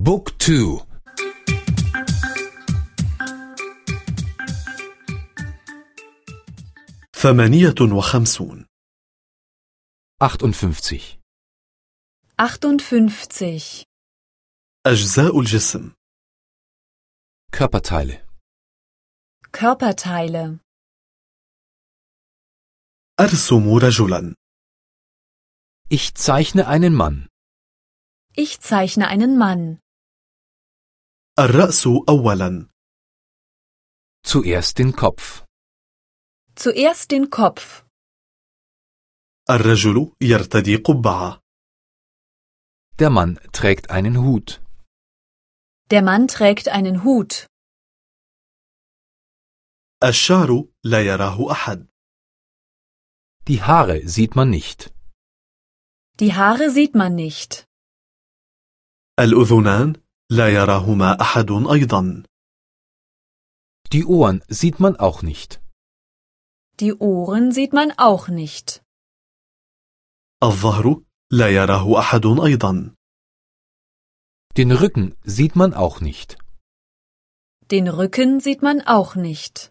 بوك تو ثمانية وخمسون 58 58. أجزاء الجسم Körperteile Körperteile. أرسم رجلا Ich zeichne einen Mann. Ich zeichne einen Mann. الرأس أولا Zuerst den Kopf. Zuerst den Kopf. الرجل يرتدي قبعة Der Mann trägt einen Hut. Der Mann trägt einen Hut. الشعر لا يراه أحد Die Haare sieht man nicht. Die Haare sieht man nicht. الأذنان لا يراهما أحد أيضا Die Ohren sieht man auch nicht. Die Ohren sieht man auch nicht. الظهر لا يراه أحد أيضا Den Rücken sieht man auch nicht. Den Rücken sieht man auch nicht.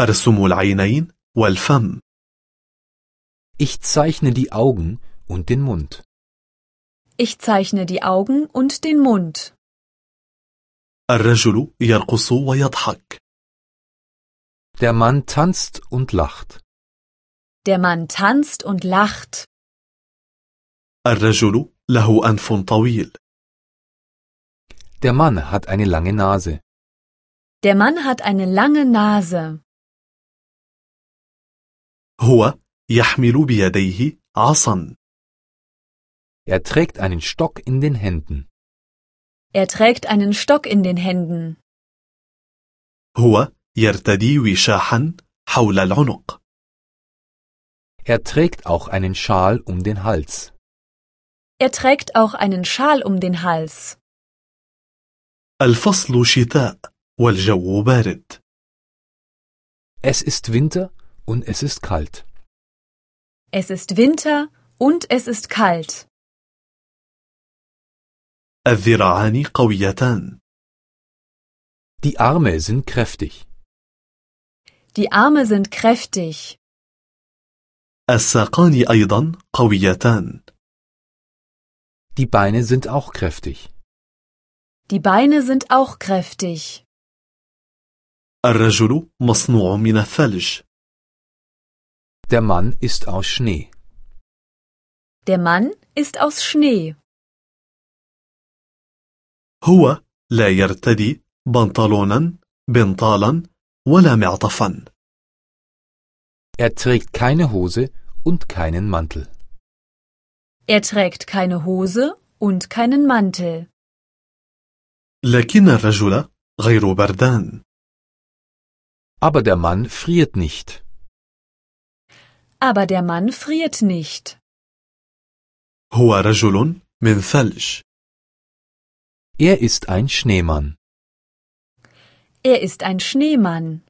أرسم العينين والفم Ich zeichne die Augen und den Mund. Ich zeichne die Augen und den Mund. الرجل يرقص ويضحك Der Mann tanzt und lacht. Der Mann tanzt und lacht. الرجل له أنف طويل Der Mann hat eine lange Nase. Der Mann hat eine lange Nase. هو يحمل بيديه عصا Er trägt einen Stock in den Händen. Er trägt einen Stock in den Händen. هو يرتدي وشاحا حول العنق Er trägt auch einen Schal um den Hals. Er trägt auch einen Schal um den Hals. الفصل شتاء والجو بارد Es ist Winter und es ist kalt. Es ist Winter und es ist kalt. الذراعان قويتان Die Arme sind kräftig. Die Arme sind kräftig. الساقان أيضا قويتان Die Beine sind auch kräftig. Die Beine sind auch kräftig. الرجل مصنوع من الثلج Der Mann ist aus Schnee. Der Mann ist aus Schnee. هو لا يرتدي بنطلونا بنطالا ولا معطفا Er trägt keine Hose und keinen Mantel. Er trägt keine Hose und keinen Mantel. لكن الرجل غير بردان Aber der Mann friert nicht. Aber der Mann friert nicht. هو رجل من ثلج Er ist ein Schneemann. Er ist ein Schneemann.